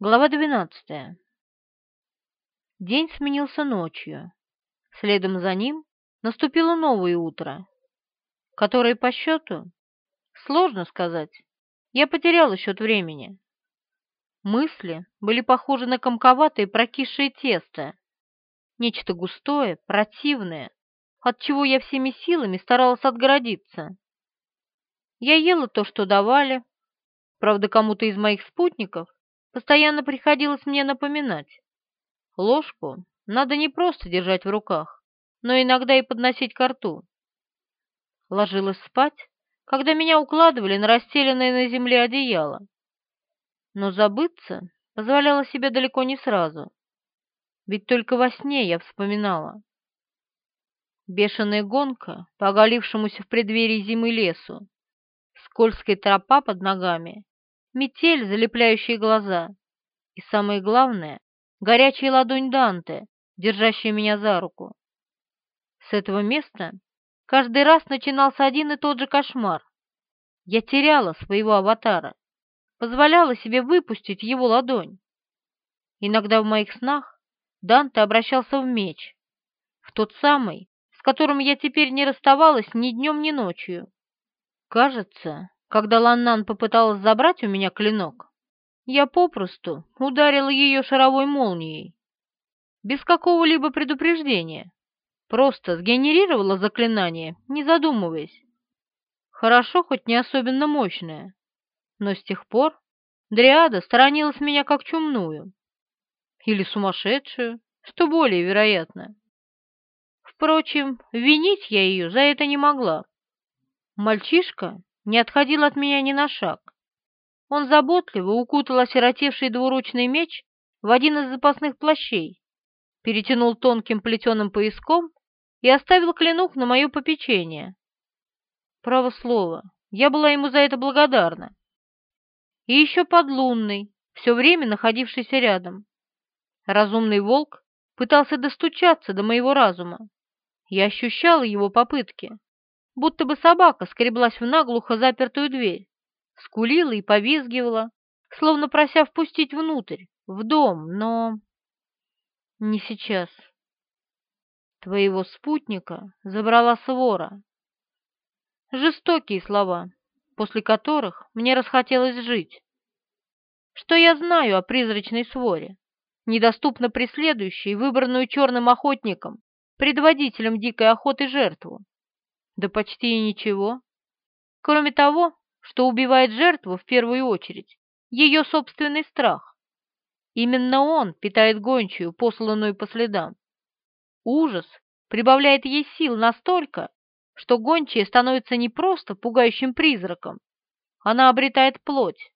Глава 12. День сменился ночью. Следом за ним наступило новое утро, которое по счету, сложно сказать, я потеряла счет времени. Мысли были похожи на комковатое прокисшее тесто, нечто густое, противное, от чего я всеми силами старалась отгородиться. Я ела то, что давали, правда, кому-то из моих спутников Постоянно приходилось мне напоминать. Ложку надо не просто держать в руках, но иногда и подносить ко рту. Ложилась спать, когда меня укладывали на расстеленное на земле одеяло. Но забыться позволяла себе далеко не сразу, ведь только во сне я вспоминала. Бешеная гонка по оголившемуся в преддверии зимы лесу, скользкая тропа под ногами метель, залепляющая глаза, и, самое главное, горячая ладонь Данте, держащая меня за руку. С этого места каждый раз начинался один и тот же кошмар. Я теряла своего аватара, позволяла себе выпустить его ладонь. Иногда в моих снах Данте обращался в меч, в тот самый, с которым я теперь не расставалась ни днем, ни ночью. Кажется, когда Ланнан попыталась забрать у меня клинок, я попросту ударила ее шаровой молнией. Без какого-либо предупреждения. Просто сгенерировала заклинание, не задумываясь. Хорошо, хоть не особенно мощное. Но с тех пор Дриада сторонилась меня как чумную. Или сумасшедшую, что более вероятно. Впрочем, винить я ее за это не могла. Мальчишка не отходил от меня ни на шаг. Он заботливо укутал осиротевший двуручный меч в один из запасных плащей, перетянул тонким плетеным пояском и оставил клинок на мое попечение. Право слово, я была ему за это благодарна. И еще подлунный, все время находившийся рядом. Разумный волк пытался достучаться до моего разума. Я ощущала его попытки будто бы собака скреблась в наглухо запертую дверь, скулила и повизгивала, словно прося впустить внутрь, в дом, но... Не сейчас. Твоего спутника забрала свора. Жестокие слова, после которых мне расхотелось жить. Что я знаю о призрачной своре, недоступно преследующей выбранную черным охотником, предводителем дикой охоты жертву? Да почти ничего. Кроме того, что убивает жертву в первую очередь, ее собственный страх. Именно он питает гончую, посланную по следам. Ужас прибавляет ей сил настолько, что гончая становится не просто пугающим призраком, она обретает плоть.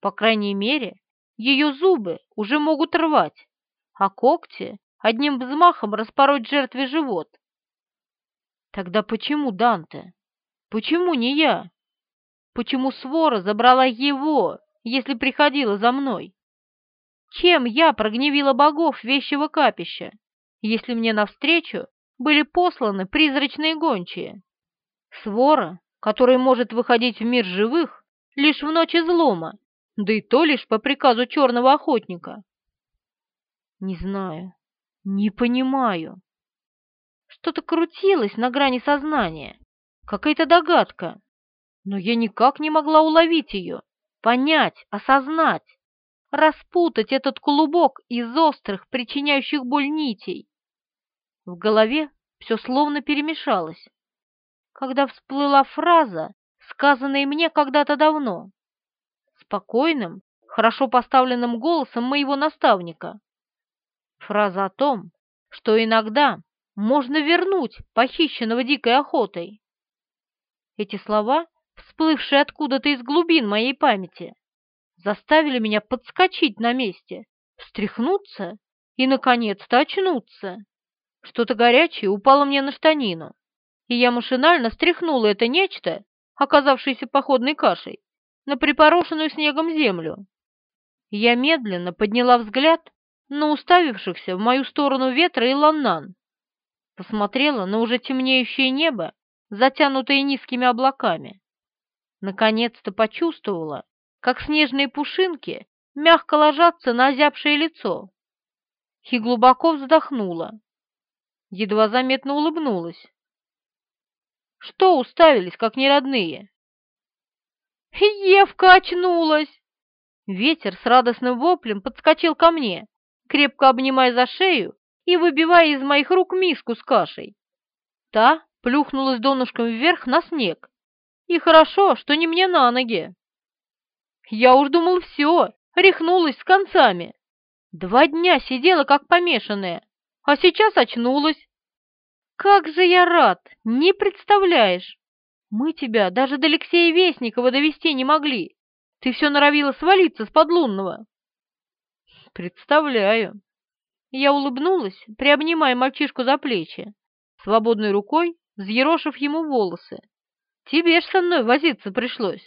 По крайней мере, ее зубы уже могут рвать, а когти одним взмахом распороть жертве живот. Тогда почему Данте? Почему не я? Почему свора забрала его, если приходила за мной? Чем я прогневила богов вещего капища, если мне навстречу были посланы призрачные гончие? Свора, которая может выходить в мир живых лишь в ночь излома, да и то лишь по приказу черного охотника. Не знаю, не понимаю. Что-то крутилось на грани сознания, какая-то догадка, но я никак не могла уловить ее, понять, осознать, распутать этот клубок из острых, причиняющих боль нитей. В голове все словно перемешалось, когда всплыла фраза, сказанная мне когда-то давно, спокойным, хорошо поставленным голосом моего наставника. Фраза о том, что иногда можно вернуть похищенного дикой охотой. Эти слова, всплывшие откуда-то из глубин моей памяти, заставили меня подскочить на месте, встряхнуться и, наконец-то, очнуться. Что-то горячее упало мне на штанину, и я машинально стряхнула это нечто, оказавшееся походной кашей, на припорошенную снегом землю. Я медленно подняла взгляд на уставившихся в мою сторону ветра и ланнан посмотрела на уже темнеющее небо, затянутое низкими облаками. Наконец-то почувствовала, как снежные пушинки мягко ложатся на озябшее лицо. И глубоко вздохнула. Едва заметно улыбнулась. Что уставились, как неродные? Евка очнулась! Ветер с радостным воплем подскочил ко мне, крепко обнимая за шею и выбивая из моих рук миску с кашей. Та плюхнулась донышком вверх на снег. И хорошо, что не мне на ноги. Я уж думал, все, рехнулась с концами. Два дня сидела как помешанная, а сейчас очнулась. Как же я рад, не представляешь. Мы тебя даже до Алексея Вестникова довести не могли. Ты все норовила свалиться с подлунного. Представляю. Я улыбнулась, приобнимая мальчишку за плечи, свободной рукой взъерошив ему волосы. Тебе ж со мной возиться пришлось.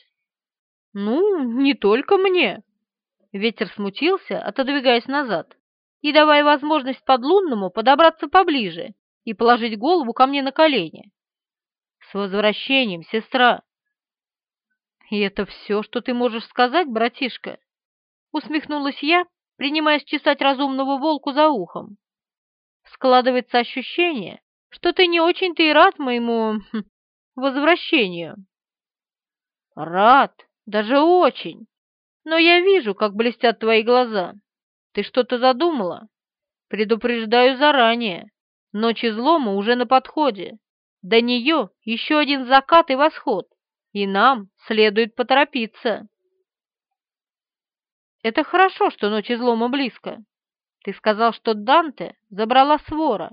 Ну, не только мне. Ветер смутился, отодвигаясь назад, и давая возможность подлунному подобраться поближе и положить голову ко мне на колени. С возвращением, сестра! И это все, что ты можешь сказать, братишка? Усмехнулась я, принимаясь чесать разумного волку за ухом. Складывается ощущение, что ты не очень-то и рад моему хм, возвращению. Рад, даже очень. Но я вижу, как блестят твои глаза. Ты что-то задумала? Предупреждаю заранее. Ночь излома уже на подходе. До нее еще один закат и восход, и нам следует поторопиться. Это хорошо, что ночь излома близко. Ты сказал, что Данте забрала свора.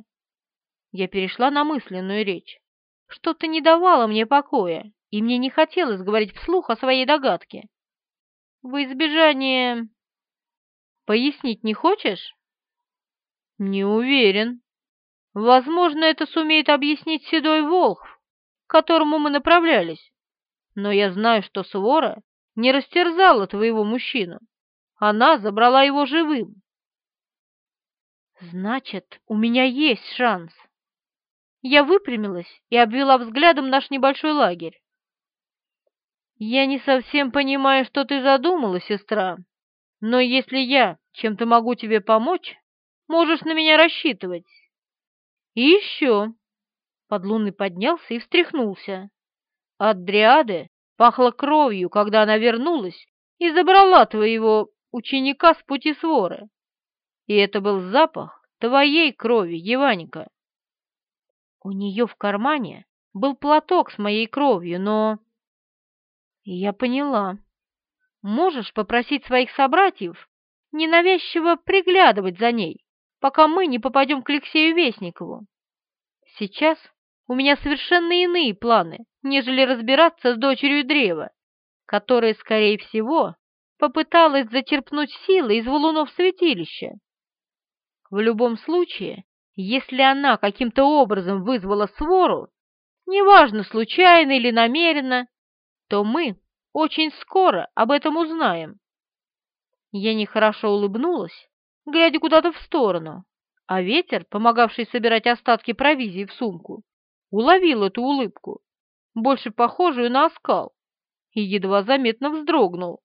Я перешла на мысленную речь. Что-то не давало мне покоя, и мне не хотелось говорить вслух о своей догадке. В избежание... Пояснить не хочешь? Не уверен. Возможно, это сумеет объяснить седой Волхв, к которому мы направлялись. Но я знаю, что свора не растерзала твоего мужчину. Она забрала его живым. Значит, у меня есть шанс. Я выпрямилась и обвела взглядом наш небольшой лагерь. «Я не совсем понимаю, что ты задумала, сестра, но если я чем-то могу тебе помочь, можешь на меня рассчитывать. И еще...» Подлунный поднялся и встряхнулся. От дриады пахло кровью, когда она вернулась и забрала твоего ученика с пути своры. И это был запах твоей крови, Еваника. У нее в кармане был платок с моей кровью, но... Я поняла. Можешь попросить своих собратьев ненавязчиво приглядывать за ней, пока мы не попадем к Алексею Вестникову. Сейчас у меня совершенно иные планы, нежели разбираться с дочерью древа, которая, скорее всего, попыталась зачерпнуть силы из валунов святилища. В любом случае, если она каким-то образом вызвала свору, неважно, случайно или намеренно, то мы очень скоро об этом узнаем. Я нехорошо улыбнулась, глядя куда-то в сторону, а ветер, помогавший собирать остатки провизии в сумку, уловил эту улыбку, больше похожую на оскал, и едва заметно вздрогнул.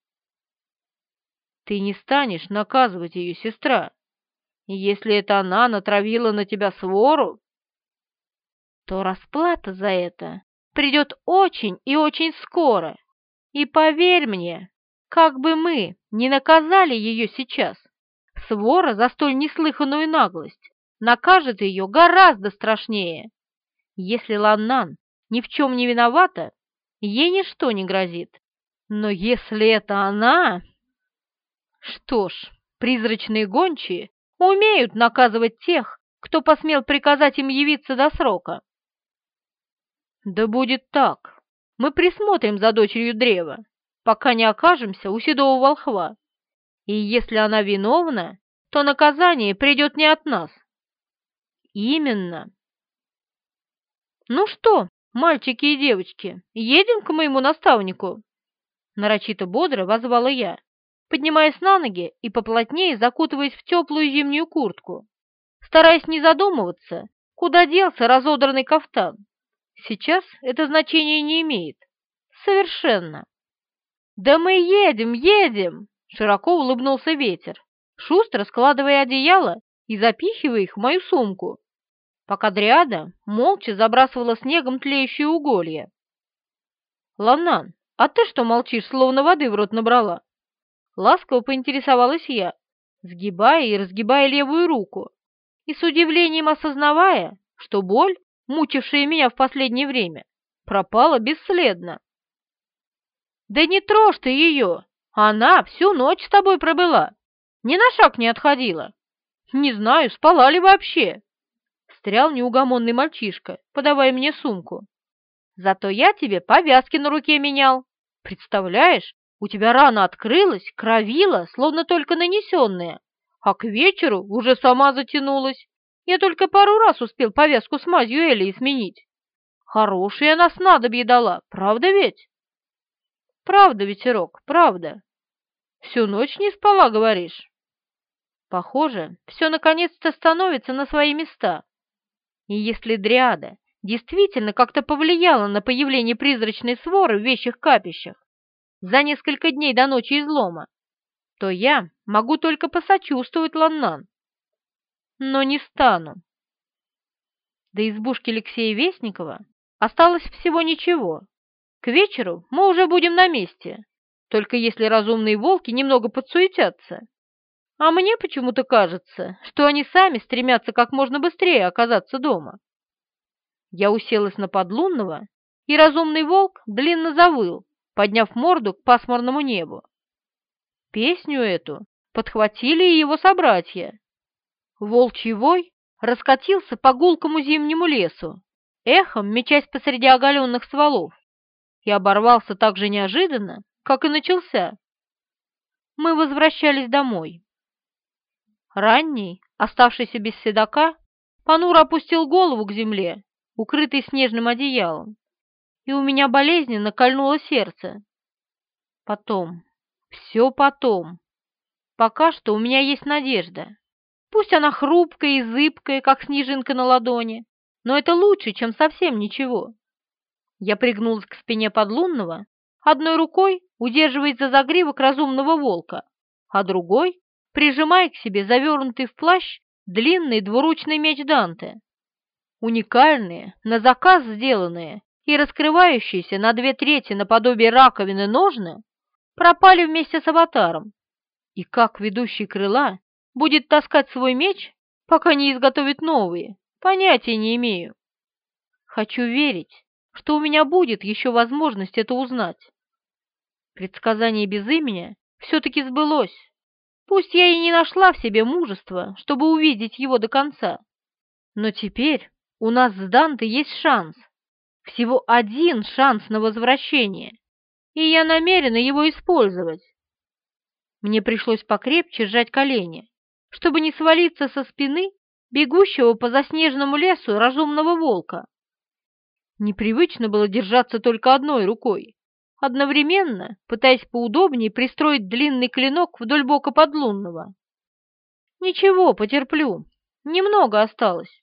«Ты не станешь наказывать ее, сестра», если это она натравила на тебя свору, то расплата за это придет очень и очень скоро. И поверь мне, как бы мы не наказали ее сейчас, свора за столь неслыханную наглость накажет ее гораздо страшнее. Если Ланнан ни в чем не виновата, ей ничто не грозит. Но если это она... Что ж, призрачные гончие умеют наказывать тех, кто посмел приказать им явиться до срока. Да будет так. Мы присмотрим за дочерью древа, пока не окажемся у седого волхва. И если она виновна, то наказание придет не от нас. Именно. Ну что, мальчики и девочки, едем к моему наставнику? Нарочито бодро возвала я поднимаясь на ноги и поплотнее закутываясь в теплую зимнюю куртку, стараясь не задумываться, куда делся разодранный кафтан. Сейчас это значение не имеет. Совершенно. «Да мы едем, едем!» широко улыбнулся ветер, шустро складывая одеяло и запихивая их в мою сумку, пока Дриада молча забрасывала снегом тлеющие уголья. «Ланнан, а ты что молчишь, словно воды в рот набрала?» Ласково поинтересовалась я, сгибая и разгибая левую руку, и с удивлением осознавая, что боль, мучившая меня в последнее время, пропала бесследно. «Да не трожь ты ее! Она всю ночь с тобой пробыла, ни на шаг не отходила. Не знаю, спала ли вообще!» Встрял неугомонный мальчишка, подавая мне сумку. «Зато я тебе повязки на руке менял. Представляешь, у тебя рана открылась, кровила, словно только нанесенная, а к вечеру уже сама затянулась. Я только пару раз успел повязку с мазью Элли сменить. Хорошая она снадобье дала, правда ведь? Правда, ветерок, правда. Всю ночь не спала, говоришь? Похоже, все наконец-то становится на свои места. И если Дриада действительно как-то повлияла на появление призрачной своры в вещих капищах, за несколько дней до ночи излома, то я могу только посочувствовать Ланнан. Но не стану. До избушки Алексея Вестникова осталось всего ничего. К вечеру мы уже будем на месте, только если разумные волки немного подсуетятся. А мне почему-то кажется, что они сами стремятся как можно быстрее оказаться дома. Я уселась на подлунного, и разумный волк длинно завыл, подняв морду к пасмурному небу. Песню эту подхватили и его собратья. Волчий вой раскатился по гулкому зимнему лесу, эхом мечась посреди оголенных стволов, и оборвался так же неожиданно, как и начался. Мы возвращались домой. Ранний, оставшийся без седока, понуро опустил голову к земле, укрытый снежным одеялом и у меня болезненно кольнуло сердце. Потом, все потом. Пока что у меня есть надежда. Пусть она хрупкая и зыбкая, как снежинка на ладони, но это лучше, чем совсем ничего. Я пригнулась к спине подлунного, одной рукой удерживая за загривок разумного волка, а другой прижимая к себе завернутый в плащ длинный двуручный меч Данте. Уникальные, на заказ сделанные и раскрывающиеся на две трети наподобие раковины ножны пропали вместе с аватаром. И как ведущий крыла будет таскать свой меч, пока не изготовит новые, понятия не имею. Хочу верить, что у меня будет еще возможность это узнать. Предсказание без имени все-таки сбылось. Пусть я и не нашла в себе мужества, чтобы увидеть его до конца. Но теперь у нас с Данте есть шанс всего один шанс на возвращение, и я намерена его использовать. Мне пришлось покрепче сжать колени, чтобы не свалиться со спины бегущего по заснеженному лесу разумного волка. Непривычно было держаться только одной рукой, одновременно пытаясь поудобнее пристроить длинный клинок вдоль бока подлунного. Ничего, потерплю, немного осталось.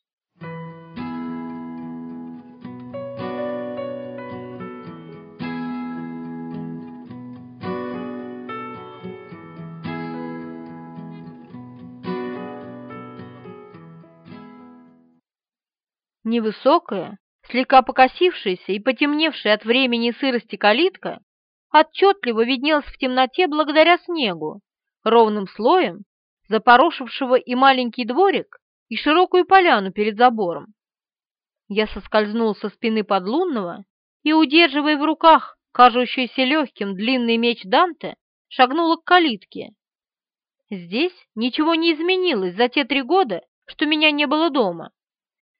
Невысокая, слегка покосившаяся и потемневшая от времени сырости калитка отчетливо виднелась в темноте благодаря снегу, ровным слоем, запорошившего и маленький дворик, и широкую поляну перед забором. Я соскользнул со спины подлунного и, удерживая в руках кажущийся легким длинный меч Данте, шагнула к калитке. Здесь ничего не изменилось за те три года, что меня не было дома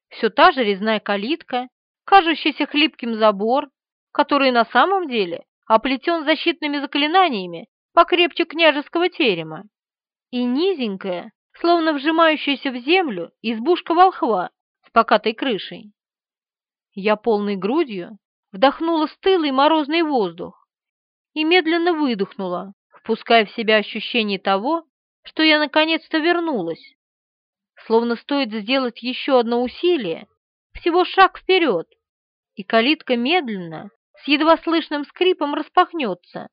все та же резная калитка, кажущийся хлипким забор, который на самом деле оплетен защитными заклинаниями покрепче княжеского терема, и низенькая, словно вжимающаяся в землю, избушка волхва с покатой крышей. Я полной грудью вдохнула стылый морозный воздух и медленно выдохнула, впуская в себя ощущение того, что я наконец-то вернулась словно стоит сделать еще одно усилие, всего шаг вперед, и калитка медленно, с едва слышным скрипом распахнется,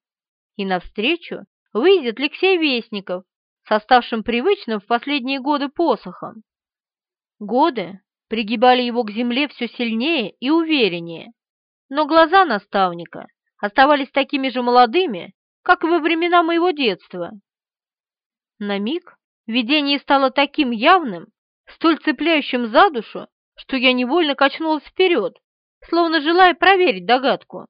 и навстречу выйдет Алексей Вестников, со ставшим привычным в последние годы посохом. Годы пригибали его к земле все сильнее и увереннее, но глаза наставника оставались такими же молодыми, как и во времена моего детства. На миг видение стало таким явным, столь цепляющим за душу, что я невольно качнулась вперед, словно желая проверить догадку.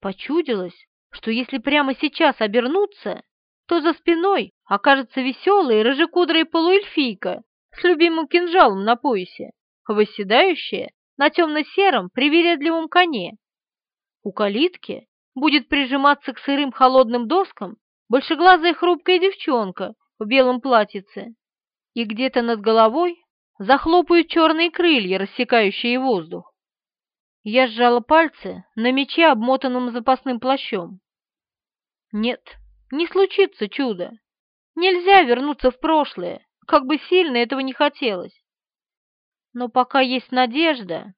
Почудилось, что если прямо сейчас обернуться, то за спиной окажется веселая рыжекудрая полуэльфийка с любимым кинжалом на поясе, восседающая на темно-сером привередливом коне. У калитки будет прижиматься к сырым холодным доскам большеглазая хрупкая девчонка в белом платьице, и где-то над головой захлопают черные крылья, рассекающие воздух. Я сжала пальцы на мече, обмотанном запасным плащом. Нет, не случится чудо. Нельзя вернуться в прошлое, как бы сильно этого не хотелось. Но пока есть надежда,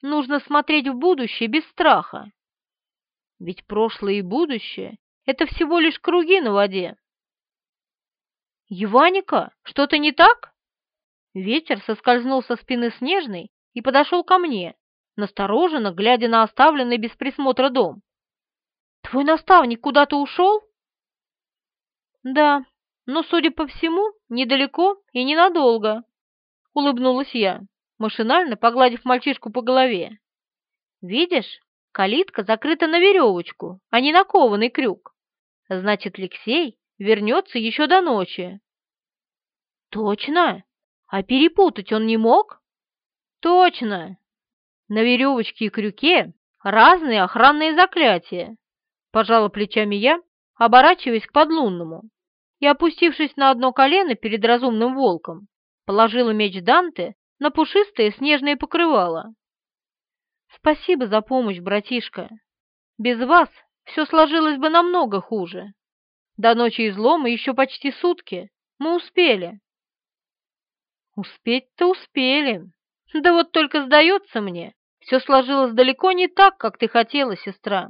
нужно смотреть в будущее без страха. Ведь прошлое и будущее — это всего лишь круги на воде. «Еваника, что-то не так?» Ветер соскользнул со спины Снежной и подошел ко мне, настороженно глядя на оставленный без присмотра дом. «Твой наставник куда-то ушел?» «Да, но, судя по всему, недалеко и ненадолго», — улыбнулась я, машинально погладив мальчишку по голове. «Видишь, калитка закрыта на веревочку, а не на кованый крюк. Значит, Алексей вернется еще до ночи». «Точно? А перепутать он не мог?» «Точно! На веревочке и крюке разные охранные заклятия», — пожала плечами я, оборачиваясь к подлунному и, опустившись на одно колено перед разумным волком, положила меч Данте на пушистое снежное покрывало. «Спасибо за помощь, братишка. Без вас все сложилось бы намного хуже. До ночи излома еще почти сутки. Мы успели». «Успеть-то успели. Да вот только сдается мне, все сложилось далеко не так, как ты хотела, сестра».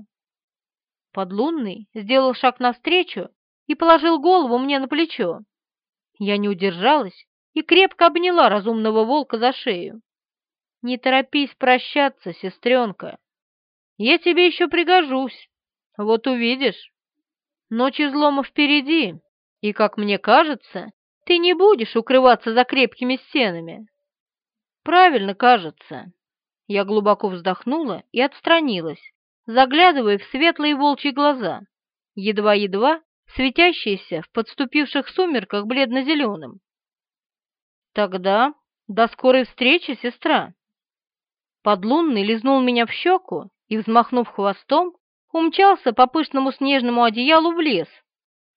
Подлунный сделал шаг навстречу и положил голову мне на плечо. Я не удержалась и крепко обняла разумного волка за шею. «Не торопись прощаться, сестренка. Я тебе еще пригожусь, вот увидишь. Ночь излома впереди, и, как мне кажется, ты не будешь укрываться за крепкими стенами». «Правильно кажется». Я глубоко вздохнула и отстранилась, заглядывая в светлые волчьи глаза, едва-едва светящиеся в подступивших сумерках бледно-зеленым. «Тогда до скорой встречи, сестра!» Подлунный лизнул меня в щеку и, взмахнув хвостом, умчался по пышному снежному одеялу в лес,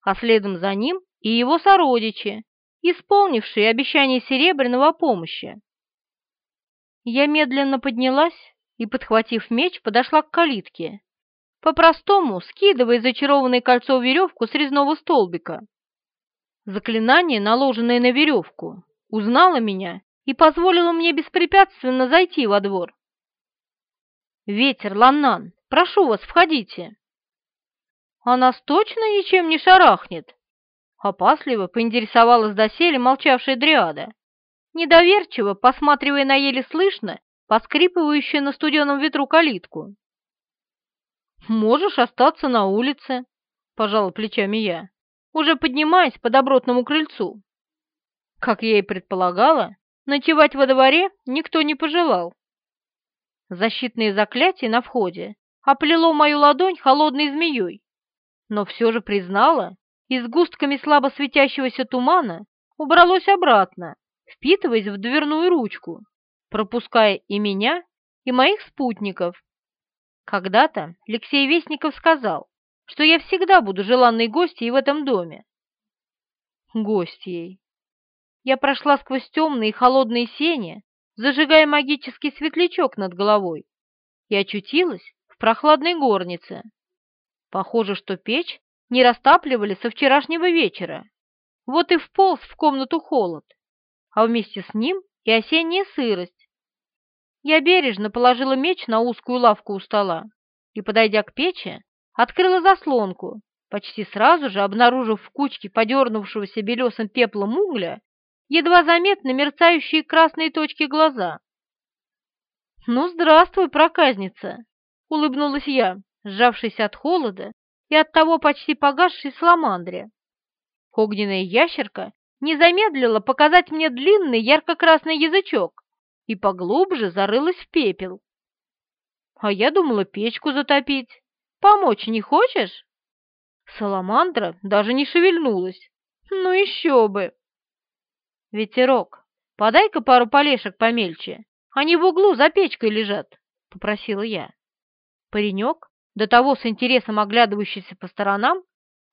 а следом за ним и его сородичи, исполнившие обещание Серебряного о помощи. Я медленно поднялась и, подхватив меч, подошла к калитке, по-простому скидывая зачарованное кольцо веревку с резного столбика. Заклинание, наложенное на веревку, узнало меня и позволило мне беспрепятственно зайти во двор. «Ветер, Ланнан, прошу вас, входите!» «А нас точно ничем не шарахнет?» Опасливо поинтересовалась доселе молчавшая дриада, недоверчиво посматривая на еле слышно поскрипывающую на студеном ветру калитку. «Можешь остаться на улице», — пожала плечами я, уже поднимаясь по добротному крыльцу. Как я и предполагала, ночевать во дворе никто не пожелал. Защитные заклятия на входе оплело мою ладонь холодной змеей, но все же признала, и с густками слабо светящегося тумана убралось обратно, впитываясь в дверную ручку, пропуская и меня, и моих спутников, когда-то Алексей Вестников сказал, что я всегда буду желанной гостьей в этом доме. Гостьей. Я прошла сквозь темные и холодные сени, зажигая магический светлячок над головой, и очутилась в прохладной горнице. Похоже, что печь не растапливали со вчерашнего вечера. Вот и вполз в комнату холод, а вместе с ним и осенняя сырость, я бережно положила меч на узкую лавку у стола и, подойдя к печи, открыла заслонку почти сразу же обнаружив в кучке подернувшегося белесым пеплом угля едва заметно мерцающие красные точки глаза. «Ну, здравствуй, проказница!» — улыбнулась я, сжавшись от холода и от того почти погасшей саламандре. Огненная ящерка не замедлила показать мне длинный ярко-красный язычок и поглубже зарылась в пепел. А я думала печку затопить. Помочь не хочешь? Саламандра даже не шевельнулась. Ну еще бы! Ветерок, подай-ка пару полешек помельче. Они в углу за печкой лежат, — попросила я. Паренек, до того с интересом оглядывающийся по сторонам,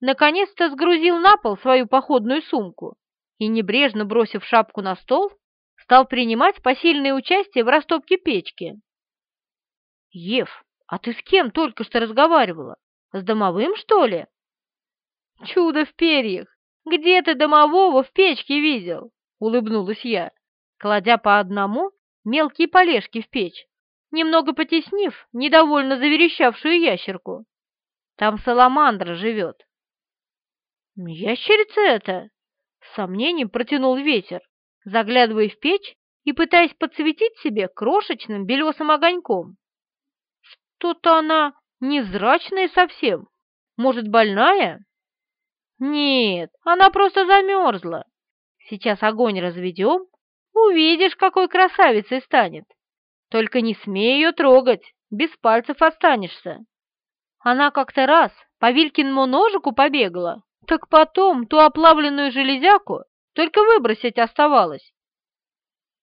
наконец-то сгрузил на пол свою походную сумку и, небрежно бросив шапку на стол, стал принимать посильное участие в растопке печки. «Ев, а ты с кем только что разговаривала? С домовым, что ли?» «Чудо в перьях! Где ты домового в печке видел?» — улыбнулась я, кладя по одному мелкие полежки в печь, немного потеснив недовольно заверещавшую ящерку. «Там саламандра живет». «Ящерица это?» — с сомнением протянул ветер, заглядывая в печь и пытаясь подсветить себе крошечным белесым огоньком. Что-то она незрачная совсем. Может, больная? Нет, она просто замерзла. Сейчас огонь разведем, увидишь, какой красавицей станет. Только не смей ее трогать, без пальцев останешься. Она как-то раз по Вилькиному ножику побегала, так потом ту оплавленную железяку только выбросить оставалось.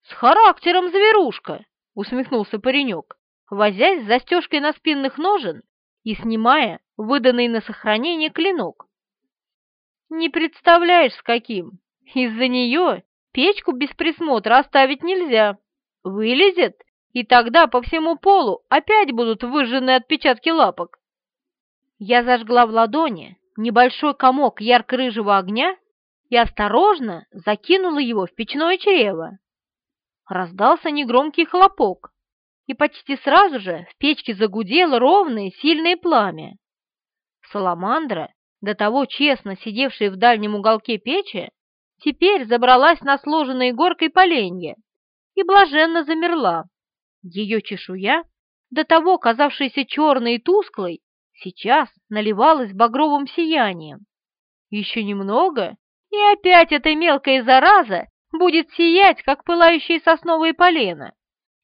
«С характером зверушка!» — усмехнулся паренек возясь с застежкой на спинных ножен и снимая выданный на сохранение клинок. Не представляешь, с каким. Из-за нее печку без присмотра оставить нельзя. Вылезет, и тогда по всему полу опять будут выжжены отпечатки лапок. Я зажгла в ладони небольшой комок ярко-рыжего огня и осторожно закинула его в печное чрево. Раздался негромкий хлопок, и почти сразу же в печке загудело ровное сильное пламя. Саламандра, до того честно сидевшая в дальнем уголке печи, теперь забралась на сложенные горкой поленья и блаженно замерла. Ее чешуя, до того казавшаяся черной и тусклой, сейчас наливалась багровым сиянием. Еще немного, и опять эта мелкая зараза будет сиять, как пылающие сосновые полена.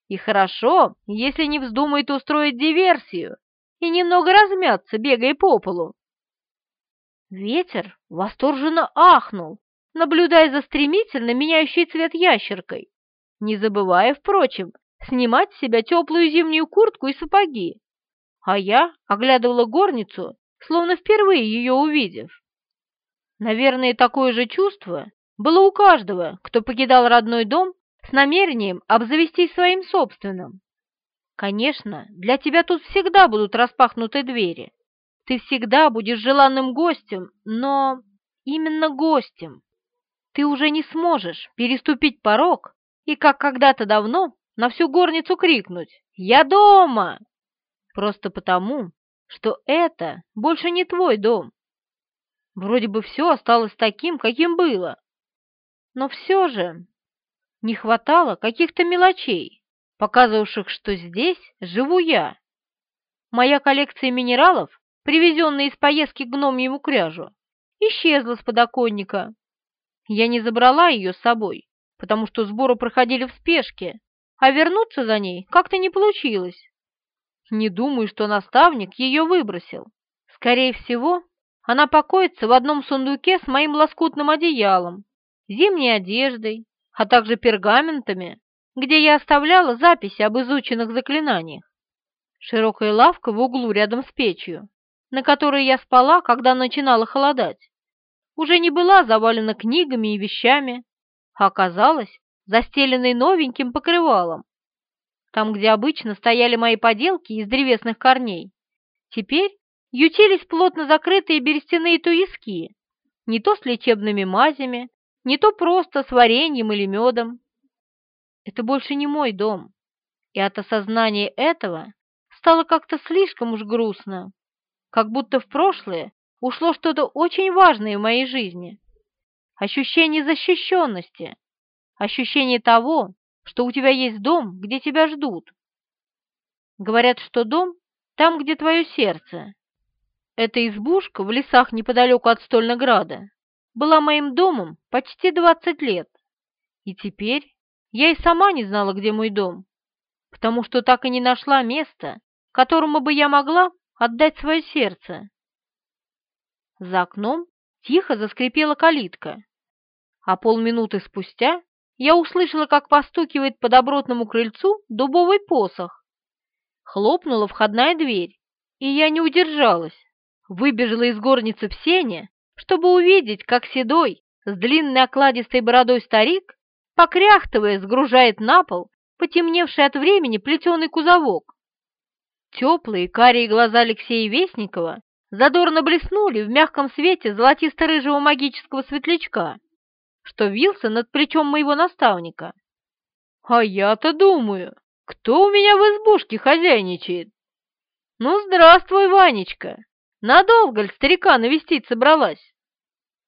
И хорошо, если не вздумает устроить диверсию и немного размяться, бегая по полу. Ветер восторженно ахнул, наблюдая за стремительно меняющей цвет ящеркой, не забывая, впрочем, снимать с себя теплую зимнюю куртку и сапоги. А я оглядывала горницу, словно впервые ее увидев. Наверное, такое же чувство было у каждого, кто покидал родной дом с намерением обзавестись своим собственным. Конечно, для тебя тут всегда будут распахнуты двери. Ты всегда будешь желанным гостем, но именно гостем. Ты уже не сможешь переступить порог и, как когда-то давно, на всю горницу крикнуть «Я дома!» Просто потому, что это больше не твой дом. Вроде бы все осталось таким, каким было. Но все же не хватало каких-то мелочей, показывавших, что здесь живу я. Моя коллекция минералов, привезенная из поездки к гномьему кряжу, исчезла с подоконника. Я не забрала ее с собой, потому что сборы проходили в спешке, а вернуться за ней как-то не получилось. Не думаю, что наставник ее выбросил. Скорее всего, она покоится в одном сундуке с моим лоскутным одеялом, зимней одеждой, а также пергаментами, где я оставляла записи об изученных заклинаниях. Широкая лавка в углу рядом с печью, на которой я спала, когда начинало холодать, уже не была завалена книгами и вещами, а оказалась застеленной новеньким покрывалом. Там, где обычно стояли мои поделки из древесных корней, теперь ютились плотно закрытые берестяные туиски, не то с лечебными мазями, не то просто с вареньем или медом. Это больше не мой дом, и от осознания этого стало как-то слишком уж грустно, как будто в прошлое ушло что-то очень важное в моей жизни. Ощущение защищенности, ощущение того, что у тебя есть дом, где тебя ждут. Говорят, что дом там, где твое сердце. Эта избушка в лесах неподалеку от Стольнограда была моим домом почти двадцать лет. И теперь я и сама не знала, где мой дом, потому что так и не нашла места, которому бы я могла отдать свое сердце. За окном тихо заскрипела калитка, а полминуты спустя я услышала, как постукивает по добротному крыльцу дубовый посох. Хлопнула входная дверь, и я не удержалась, выбежала из горницы в сене, чтобы увидеть, как седой, с длинной окладистой бородой старик, покряхтывая, сгружает на пол потемневший от времени плетеный кузовок. Теплые карие глаза Алексея Вестникова задорно блеснули в мягком свете золотисто-рыжего магического светлячка, что вился над плечом моего наставника. А я-то думаю, кто у меня в избушке хозяйничает? Ну, здравствуй, Ванечка! Надолго ли старика навестить собралась?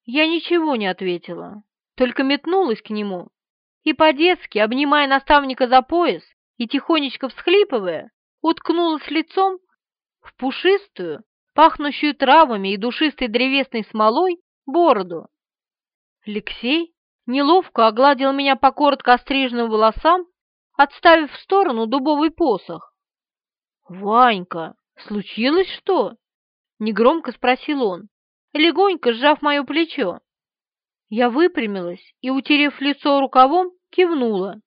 Я ничего не ответила, только метнулась к нему и по-детски, обнимая наставника за пояс и тихонечко всхлипывая, уткнулась лицом в пушистую, пахнущую травами и душистой древесной смолой бороду. Алексей неловко огладил меня по коротко остриженным волосам, отставив в сторону дубовый посох. «Ванька, случилось что?» — негромко спросил он, легонько сжав мое плечо. Я выпрямилась и, утерев лицо рукавом, кивнула.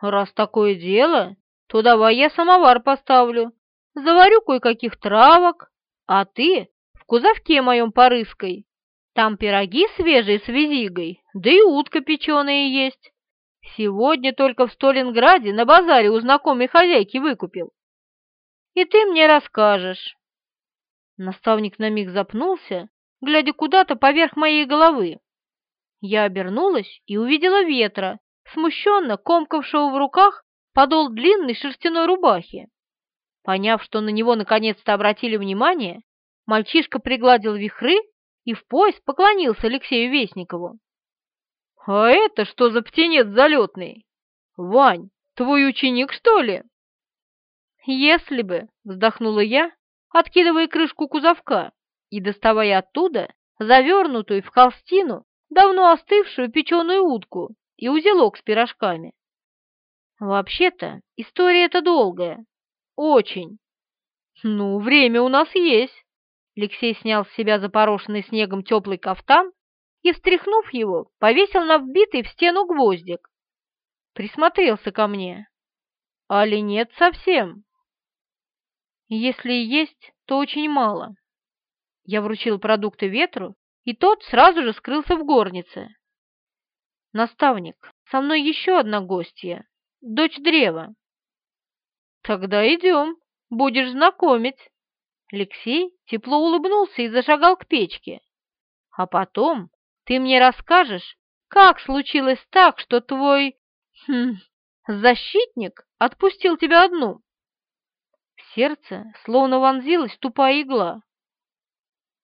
«Раз такое дело, то давай я самовар поставлю, заварю кое-каких травок, а ты в кузовке моем порыскай. Там пироги свежие с визигой, да и утка печеная есть. Сегодня только в Сталинграде на базаре у знакомой хозяйки выкупил. И ты мне расскажешь». Наставник на миг запнулся, глядя куда-то поверх моей головы. Я обернулась и увидела ветра, смущенно комкавшего в руках подол длинной шерстяной рубахи. Поняв, что на него наконец-то обратили внимание, мальчишка пригладил вихры и в пояс поклонился Алексею Вестникову. «А это что за птенец залетный? Вань, твой ученик, что ли?» «Если бы», — вздохнула я, откидывая крышку кузовка и доставая оттуда завернутую в холстину давно остывшую печеную утку и узелок с пирожками. Вообще-то история эта долгая. Очень. Ну, время у нас есть. Алексей снял с себя запорошенный снегом теплый кафтан и, встряхнув его, повесил на вбитый в стену гвоздик. Присмотрелся ко мне. Али нет совсем? Если есть, то очень мало. Я вручил продукты ветру, и тот сразу же скрылся в горнице. Наставник, со мной еще одна гостья, дочь древа. Тогда идем, будешь знакомить. Алексей тепло улыбнулся и зашагал к печке. А потом ты мне расскажешь, как случилось так, что твой хм, защитник отпустил тебя одну. В сердце словно вонзилась тупая игла.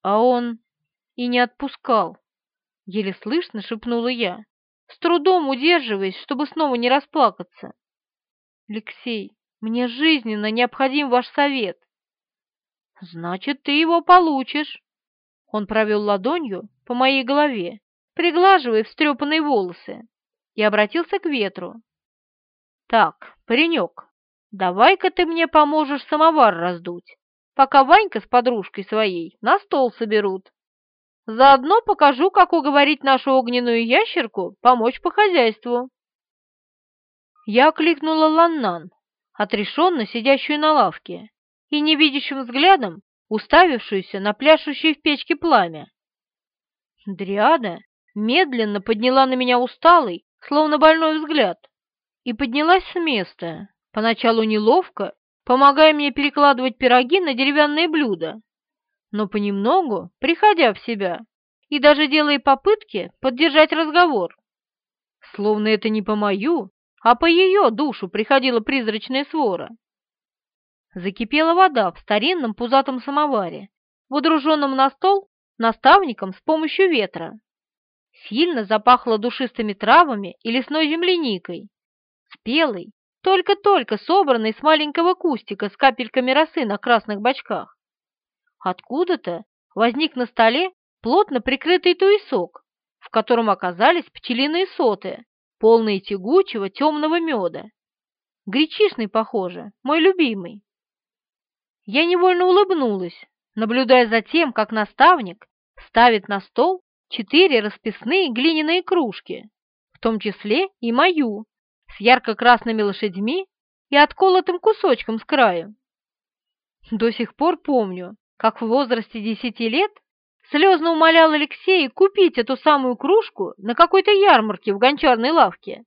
А он и не отпускал. Еле слышно шепнула я с трудом удерживаясь, чтобы снова не расплакаться. «Алексей, мне жизненно необходим ваш совет». «Значит, ты его получишь». Он провел ладонью по моей голове, приглаживая встрепанные волосы, и обратился к ветру. «Так, паренек, давай-ка ты мне поможешь самовар раздуть, пока Ванька с подружкой своей на стол соберут. Заодно покажу, как уговорить нашу огненную ящерку помочь по хозяйству. Я кликнула Ланнан, отрешенно сидящую на лавке, и невидящим взглядом уставившуюся на пляшущее в печке пламя. Дриада медленно подняла на меня усталый, словно больной взгляд, и поднялась с места, поначалу неловко, помогая мне перекладывать пироги на деревянные блюда но понемногу приходя в себя и даже делая попытки поддержать разговор. Словно это не по мою, а по ее душу приходила призрачная свора. Закипела вода в старинном пузатом самоваре, водруженным на стол наставником с помощью ветра. Сильно запахло душистыми травами и лесной земляникой, спелой, только-только собранной с маленького кустика с капельками росы на красных бочках. Откуда-то возник на столе плотно прикрытый туесок, в котором оказались пчелиные соты, полные тягучего темного меда. Гречишный, похоже, мой любимый. Я невольно улыбнулась, наблюдая за тем, как наставник ставит на стол четыре расписные глиняные кружки, в том числе и мою, с ярко-красными лошадьми и отколотым кусочком с краю. До сих пор помню, как в возрасте десяти лет слезно умолял Алексея купить эту самую кружку на какой-то ярмарке в гончарной лавке.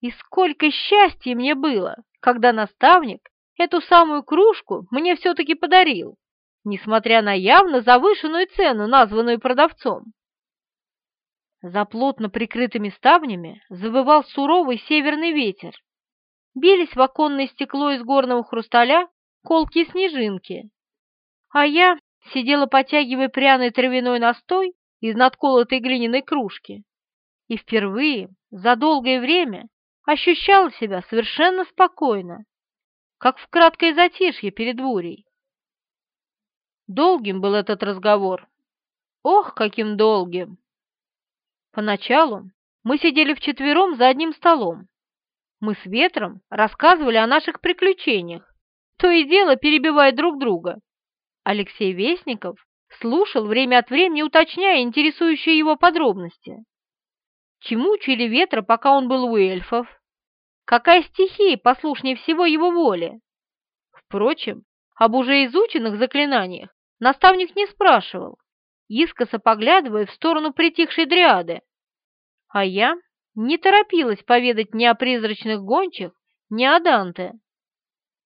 И сколько счастья мне было, когда наставник эту самую кружку мне все-таки подарил, несмотря на явно завышенную цену, названную продавцом. За плотно прикрытыми ставнями завывал суровый северный ветер. Бились в оконное стекло из горного хрусталя колкие снежинки. А я сидела, потягивая пряный травяной настой из надколотой глиняной кружки, и впервые за долгое время ощущала себя совершенно спокойно, как в краткое затишье перед бурей. Долгим был этот разговор. Ох, каким долгим! Поначалу мы сидели вчетвером за одним столом. Мы с Ветром рассказывали о наших приключениях, то и дело перебивая друг друга. Алексей Вестников слушал время от времени, уточняя интересующие его подробности. Чему учили Ветра, пока он был у эльфов? Какая стихия послушнее всего его воле? Впрочем, об уже изученных заклинаниях наставник не спрашивал, искоса поглядывая в сторону притихшей дриады. А я не торопилась поведать ни о призрачных гончих, ни о Данте.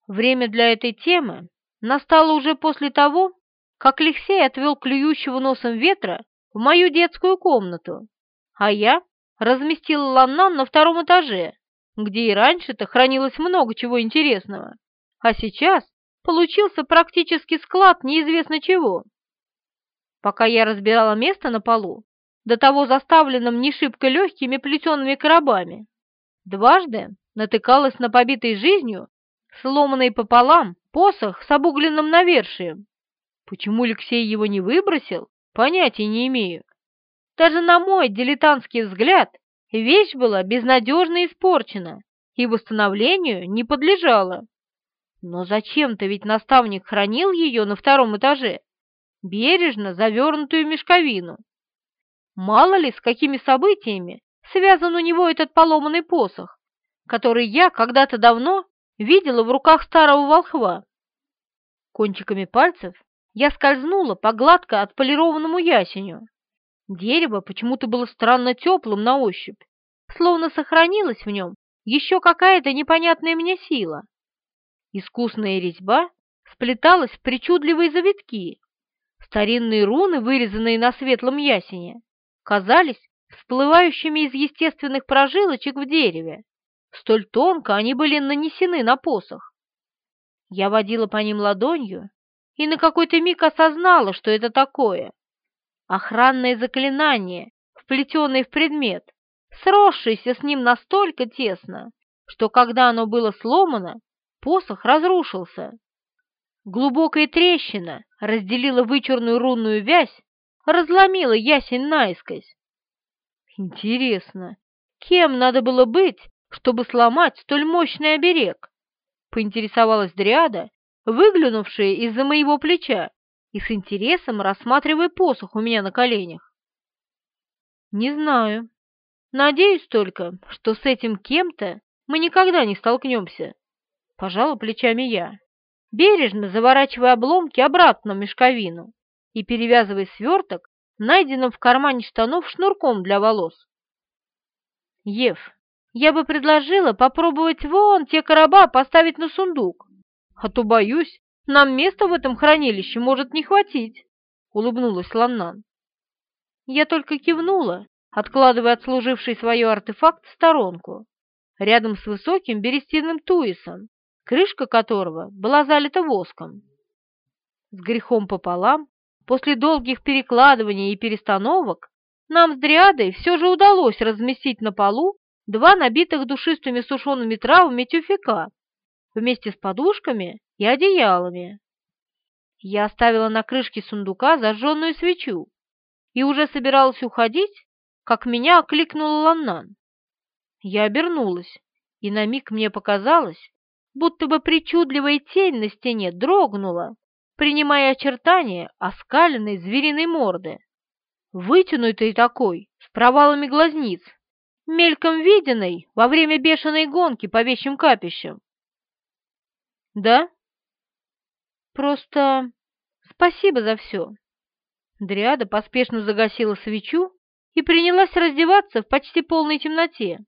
Время для этой темы настало уже после того, как Алексей отвел клюющего носом ветра в мою детскую комнату, а я разместила Ланнан на втором этаже, где и раньше-то хранилось много чего интересного, а сейчас получился практически склад неизвестно чего. Пока я разбирала место на полу, до того заставленном не шибко легкими плетеными коробами, дважды натыкалась на побитый жизнью, сломанный пополам, посох с обугленным навершием. Почему Алексей его не выбросил, понятия не имею. Даже на мой дилетантский взгляд, вещь была безнадежно испорчена и восстановлению не подлежала. Но зачем-то ведь наставник хранил ее на втором этаже, бережно завернутую мешковину. Мало ли, с какими событиями связан у него этот поломанный посох, который я когда-то давно видела в руках старого волхва. Кончиками пальцев я скользнула по гладко отполированному ясеню. Дерево почему-то было странно теплым на ощупь, словно сохранилась в нем еще какая-то непонятная мне сила. Искусная резьба сплеталась в причудливые завитки, Старинные руны, вырезанные на светлом ясене, казались всплывающими из естественных прожилочек в дереве. Столь тонко они были нанесены на посох. Я водила по ним ладонью и на какой-то миг осознала, что это такое. Охранное заклинание, вплетенное в предмет, сросшееся с ним настолько тесно, что когда оно было сломано, посох разрушился. Глубокая трещина разделила вычурную рунную вязь, разломила ясень наискось. Интересно, кем надо было быть, чтобы сломать столь мощный оберег? Поинтересовалась Дриада, выглянувшая из-за моего плеча и с интересом рассматривая посох у меня на коленях. Не знаю. Надеюсь только, что с этим кем-то мы никогда не столкнемся. Пожала плечами я бережно заворачивая обломки обратно в мешковину и перевязывая сверток, найденным в кармане штанов шнурком для волос. Ев, я бы предложила попробовать вон те короба поставить на сундук, а то, боюсь, нам места в этом хранилище может не хватить, — улыбнулась Ланнан. Я только кивнула, откладывая отслуживший свое артефакт в сторонку, рядом с высоким берестяным туисом, крышка которого была залита воском. С грехом пополам после долгих перекладываний и перестановок, нам с Дриадой все же удалось разместить на полу два набитых душистыми сушеными травами тюфяка вместе с подушками и одеялами. Я оставила на крышке сундука зажженную свечу и уже собиралась уходить, как меня окликнул Ланнан. Я обернулась, и на миг мне показалось, будто бы причудливая тень на стене дрогнула, принимая очертания оскаленной звериной морды, вытянутой такой, с провалами глазниц, мельком виденной во время бешеной гонки по вещим капищам. «Да?» «Просто спасибо за все». Дриада поспешно загасила свечу и принялась раздеваться в почти полной темноте.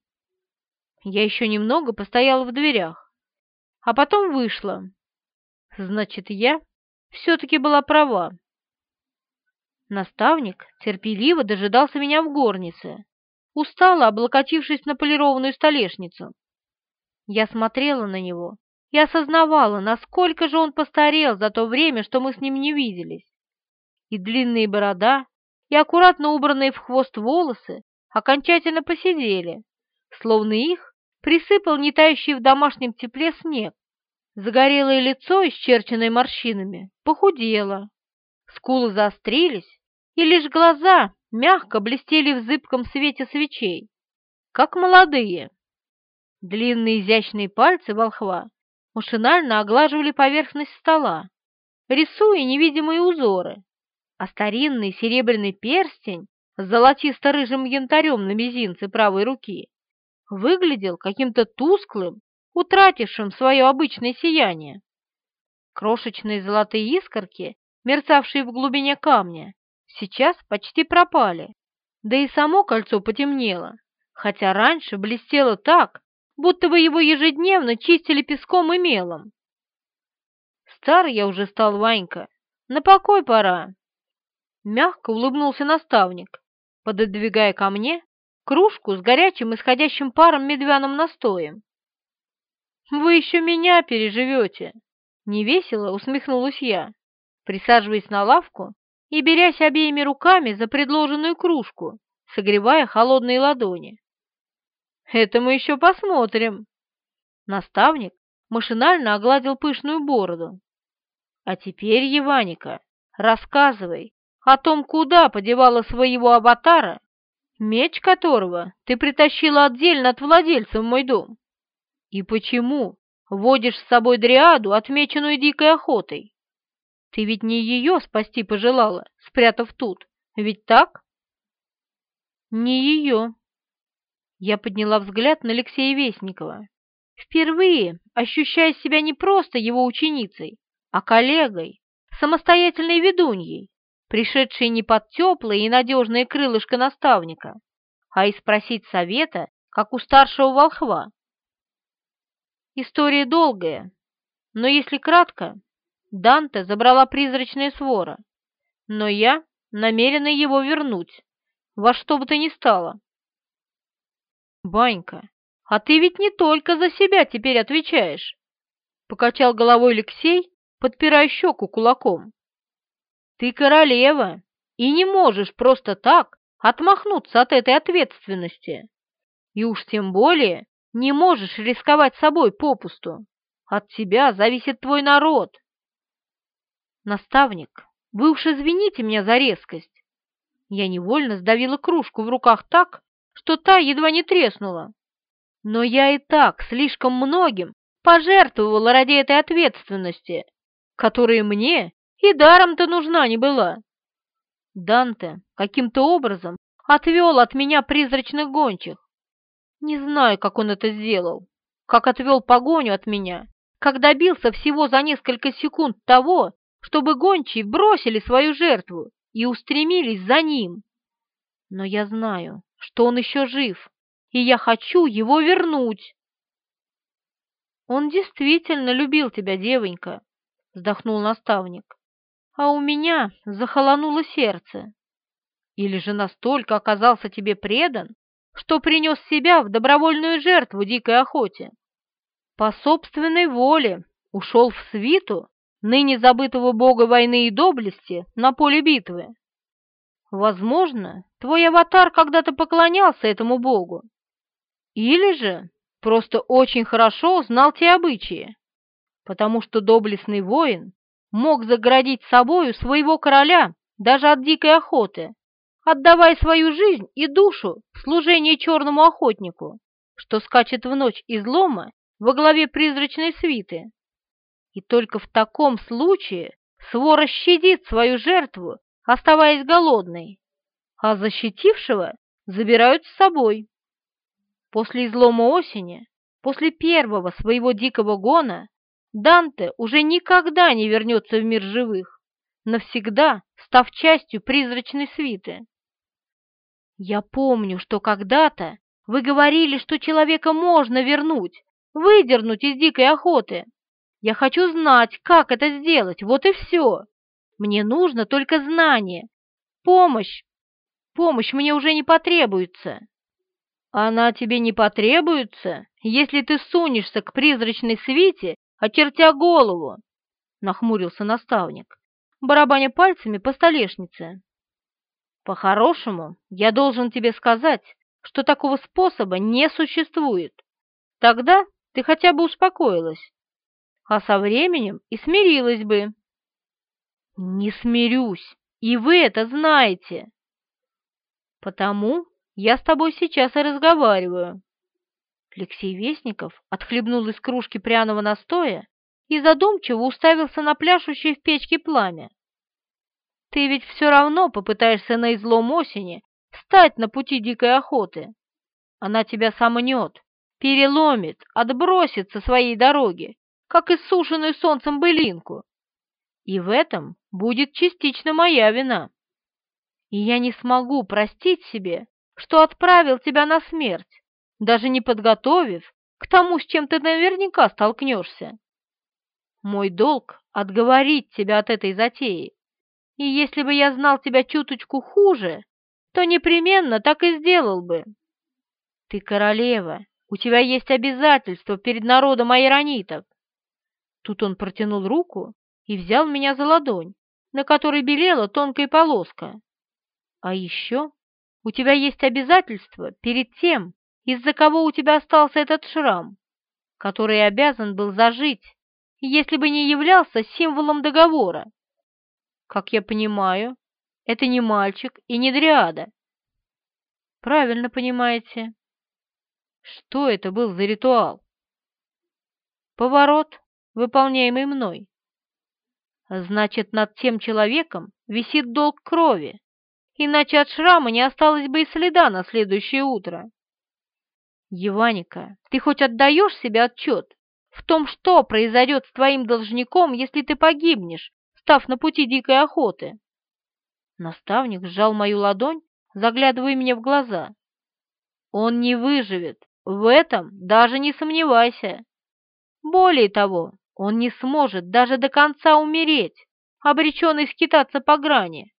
Я еще немного постояла в дверях, а потом вышла. Значит, я все-таки была права. Наставник терпеливо дожидался меня в горнице, устало облокотившись на полированную столешницу. Я смотрела на него и осознавала, насколько же он постарел за то время, что мы с ним не виделись. И длинные борода, и аккуратно убранные в хвост волосы окончательно посидели, словно их присыпал не тающий в домашнем тепле снег. Загорелое лицо, исчерченное морщинами, похудело. Скулы заострились, и лишь глаза мягко блестели в зыбком свете свечей, как молодые. Длинные изящные пальцы волхва машинально оглаживали поверхность стола, рисуя невидимые узоры, а старинный серебряный перстень с золотисто-рыжим янтарем на мизинце правой руки выглядел каким-то тусклым, утратившим свое обычное сияние. Крошечные золотые искорки, мерцавшие в глубине камня, сейчас почти пропали, да и само кольцо потемнело, хотя раньше блестело так, будто бы его ежедневно чистили песком и мелом. Старый я уже стал, Ванька, на покой пора. Мягко улыбнулся наставник, пододвигая ко мне кружку с горячим исходящим паром медвяным настоем. «Вы еще меня переживете!» Невесело усмехнулась я, присаживаясь на лавку и берясь обеими руками за предложенную кружку, согревая холодные ладони. «Это мы еще посмотрим!» Наставник машинально огладил пышную бороду. «А теперь, Еваника, рассказывай, о том, куда подевала своего аватара, меч которого ты притащила отдельно от владельца в мой дом, и почему водишь с собой дриаду, отмеченную дикой охотой. Ты ведь не ее спасти пожелала, спрятав тут, ведь так? Не ее. Я подняла взгляд на Алексея Вестникова, впервые ощущая себя не просто его ученицей, а коллегой, самостоятельной ведуньей, пришедшей не под теплое и надежное крылышко наставника, а и спросить совета, как у старшего волхва. История долгая, но если кратко, Данте забрала призрачная свора, но я намерена его вернуть, во что бы то ни стало. «Банька, а ты ведь не только за себя теперь отвечаешь!» Покачал головой Алексей, подпирая щеку кулаком. Ты королева и не можешь просто так отмахнуться от этой ответственности. И уж тем более не можешь рисковать собой попусту. От тебя зависит твой народ. Наставник, вы уж извините меня за резкость. Я невольно сдавила кружку в руках так, что та едва не треснула. Но я и так слишком многим пожертвовала ради этой ответственности, которая мне и даром-то нужна не была. Данте каким-то образом отвел от меня призрачных гончих. Не знаю, как он это сделал, как отвел погоню от меня, как добился всего за несколько секунд того, чтобы гончие бросили свою жертву и устремились за ним. Но я знаю, что он еще жив, и я хочу его вернуть. Он действительно любил тебя, девонька, вздохнул наставник а у меня захолонуло сердце. Или же настолько оказался тебе предан, что принес себя в добровольную жертву дикой охоте. По собственной воле ушел в свиту ныне забытого бога войны и доблести, на поле битвы. Возможно, твой аватар когда-то поклонялся этому богу. Или же просто очень хорошо знал те обычаи, потому что доблестный воин мог заградить собою своего короля даже от дикой охоты, отдавая свою жизнь и душу в служение черному охотнику, что скачет в ночь излома во главе призрачной свиты. И только в таком случае свора щадит свою жертву, оставаясь голодной, а защитившего забирают с собой. После излома осени, после первого своего дикого гона, Данте уже никогда не вернется в мир живых, навсегда став частью призрачной свиты. Я помню, что когда-то вы говорили, что человека можно вернуть, выдернуть из дикой охоты. Я хочу знать, как это сделать, вот и все. Мне нужно только знание. Помощь. Помощь мне уже не потребуется. Она тебе не потребуется, если ты сунешься к призрачной свите, очертя голову, — нахмурился наставник, барабаня пальцами по столешнице. По-хорошему, я должен тебе сказать, что такого способа не существует. Тогда ты хотя бы успокоилась, а со временем и смирилась бы. Не смирюсь, и вы это знаете. Потому я с тобой сейчас и разговариваю. Алексей Вестников отхлебнул из кружки пряного настоя и задумчиво уставился на пляшущее в печке пламя. Ты ведь все равно попытаешься на излом осени встать на пути дикой охоты. Она тебя сомнет, переломит, отбросит со своей дороги, как иссушенную солнцем былинку. И в этом будет частично моя вина. И я не смогу простить себе, что отправил тебя на смерть, даже не подготовив к тому, с чем ты наверняка столкнешься. Мой долг — отговорить тебя от этой затеи. И если бы я знал тебя чуточку хуже, то непременно так и сделал бы. Ты королева, у тебя есть обязательства перед народом айронитов. Тут он протянул руку и взял меня за ладонь, на которой белела тонкая полоска. А еще у тебя есть обязательства перед тем, из-за кого у тебя остался этот шрам, который обязан был зажить, если бы не являлся символом договора. Как я понимаю, это не мальчик и не дриада. Правильно понимаете. Что это был за ритуал? Поворот, выполняемый мной. Значит, над тем человеком висит долг крови, иначе от шрама не осталось бы и следа на следующее утро. Еваника, ты хоть отдаешь себе отчет в том, что произойдет с твоим должником, если ты погибнешь став на пути дикой охоты. Наставник сжал мою ладонь, заглядывая мне в глаза. Он не выживет, в этом даже не сомневайся. Более того, он не сможет даже до конца умереть, обреченный скитаться по грани.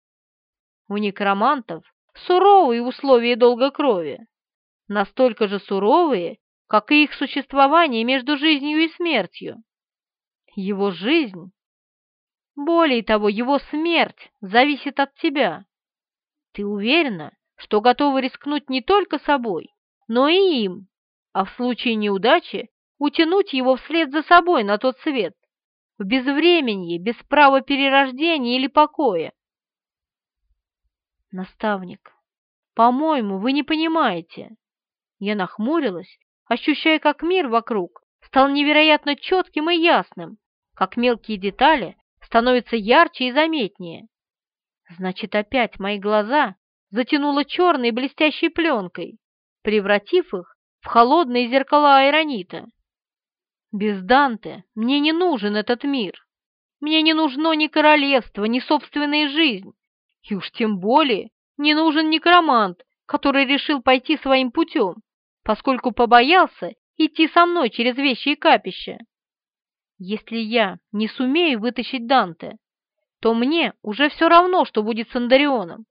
У некромантов суровые условия долга крови, настолько же суровые, как и их существование между жизнью и смертью. Его жизнь более того, его смерть зависит от тебя. Ты уверена, что готова рискнуть не только собой, но и им, а в случае неудачи утянуть его вслед за собой на тот свет, в безвременье, без права перерождения или покоя. Наставник, по-моему, вы не понимаете. Я нахмурилась, ощущая, как мир вокруг стал невероятно четким и ясным, как мелкие детали становится ярче и заметнее. Значит, опять мои глаза затянуло черной блестящей пленкой, превратив их в холодные зеркала аэронита. Без Данте мне не нужен этот мир. Мне не нужно ни королевство, ни собственная жизнь. И уж тем более не нужен некромант, который решил пойти своим путем, поскольку побоялся идти со мной через вещи и капища. Если я не сумею вытащить Данте, то мне уже все равно, что будет с Андарионом.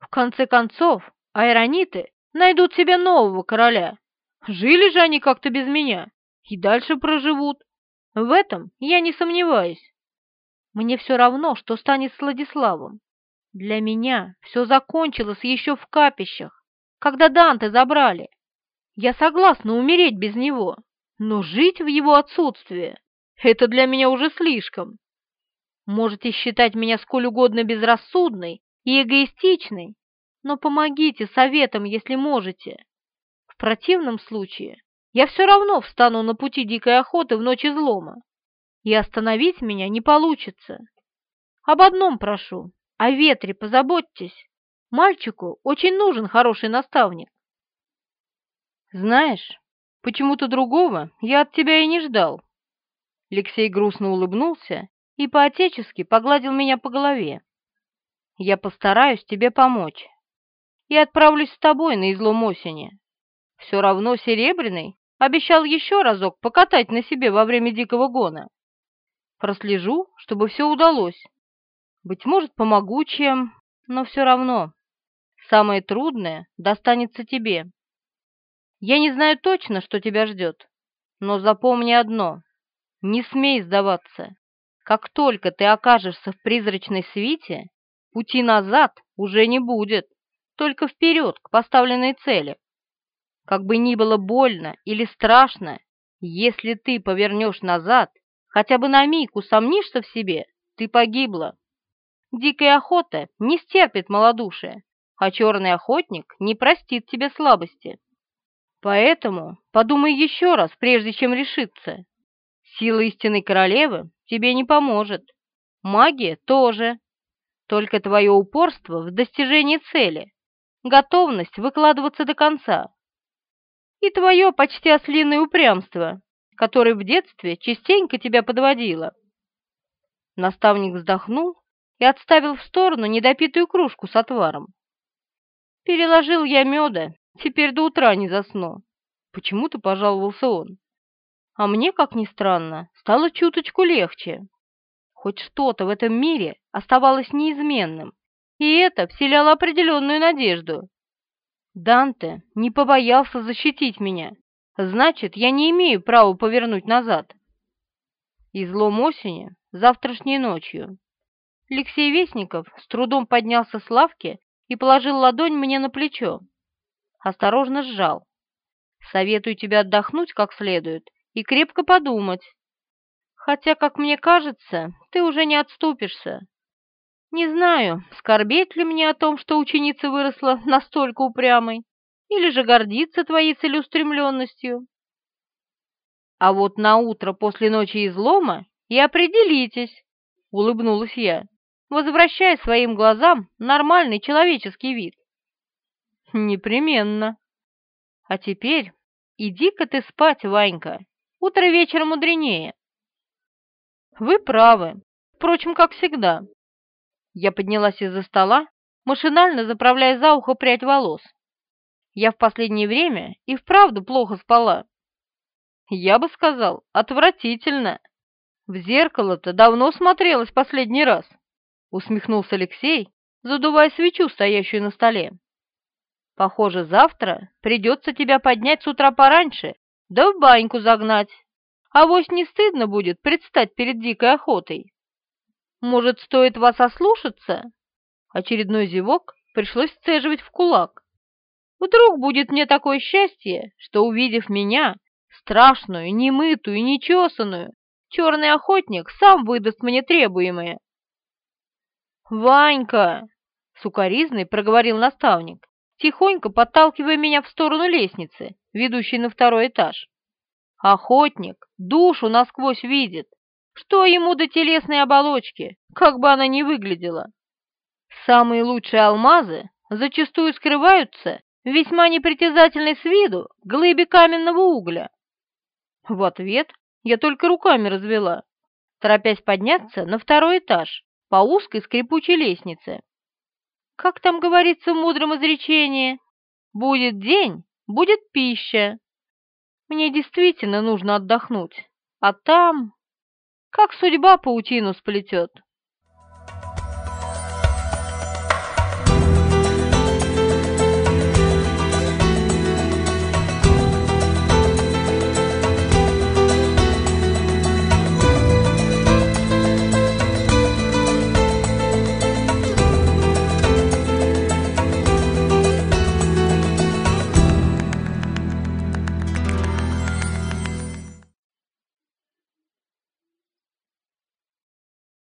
В конце концов, айрониты найдут себе нового короля. Жили же они как-то без меня и дальше проживут. В этом я не сомневаюсь. Мне все равно, что станет с Владиславом. Для меня все закончилось еще в капищах, когда Данте забрали. Я согласна умереть без него, но жить в его отсутствие — это для меня уже слишком. Можете считать меня сколь угодно безрассудной и эгоистичной, но помогите советом, если можете. В противном случае я все равно встану на пути дикой охоты в ночь излома, и остановить меня не получится. Об одном прошу, о ветре позаботьтесь. Мальчику очень нужен хороший наставник. Знаешь, почему-то другого я от тебя и не ждал. Алексей грустно улыбнулся и по-отечески погладил меня по голове. Я постараюсь тебе помочь и отправлюсь с тобой на излом осени. Все равно Серебряный обещал еще разок покатать на себе во время дикого гона. Прослежу, чтобы все удалось. Быть может, помогу чем, но все равно. Самое трудное достанется тебе. Я не знаю точно, что тебя ждет, но запомни одно — не смей сдаваться. Как только ты окажешься в призрачной свите, пути назад уже не будет, только вперед к поставленной цели. Как бы ни было больно или страшно, если ты повернешь назад, хотя бы на миг усомнишься в себе, ты погибла. Дикая охота не стерпит малодушия, а черный охотник не простит тебе слабости. Поэтому подумай еще раз, прежде чем решиться. Сила истинной королевы тебе не поможет. Магия тоже. Только твое упорство в достижении цели, готовность выкладываться до конца и твое почти ослиное упрямство, которое в детстве частенько тебя подводило. Наставник вздохнул и отставил в сторону недопитую кружку с отваром. Переложил я меда, теперь до утра не засну. Почему-то пожаловался он. А мне, как ни странно, стало чуточку легче. Хоть что-то в этом мире оставалось неизменным, и это вселяло определенную надежду. Данте не побоялся защитить меня. Значит, я не имею права повернуть назад. Излом осени завтрашней ночью. Алексей Вестников с трудом поднялся с лавки и положил ладонь мне на плечо. Осторожно сжал. Советую тебе отдохнуть как следует и крепко подумать. Хотя, как мне кажется, ты уже не отступишься. Не знаю, скорбеть ли мне о том, что ученица выросла настолько упрямой, или же гордиться твоей целеустремленностью. А вот на утро после ночи излома и определитесь, — улыбнулась я, возвращая своим глазам нормальный человеческий вид. Непременно. А теперь иди-ка ты спать, Ванька, утро вечера мудренее. Вы правы, впрочем, как всегда. Я поднялась из-за стола, машинально заправляя за ухо прядь волос. Я в последнее время и вправду плохо спала. Я бы сказал, отвратительно. В зеркало-то давно смотрелась последний раз, усмехнулся Алексей, задувая свечу, стоящую на столе. Похоже, завтра придется тебя поднять с утра пораньше, да в баньку загнать. А вось не стыдно будет предстать перед дикой охотой. Может, стоит вас ослушаться?» Очередной зевок пришлось сцеживать в кулак. «Вдруг будет мне такое счастье, что, увидев меня, страшную, немытую, нечесанную, черный охотник сам выдаст мне требуемое». «Ванька!» — сукоризный проговорил наставник, тихонько подталкивая меня в сторону лестницы, ведущей на второй этаж. «Охотник душу насквозь видит, что ему до телесной оболочки, как бы она ни выглядела? Самые лучшие алмазы зачастую скрываются в весьма непритязательной с виду глыбе каменного угля. В ответ я только руками развела, торопясь подняться на второй этаж по узкой скрипучей лестнице. Как там говорится в мудром изречении, будет день, будет пища. Мне действительно нужно отдохнуть, а там как судьба паутину сплетет.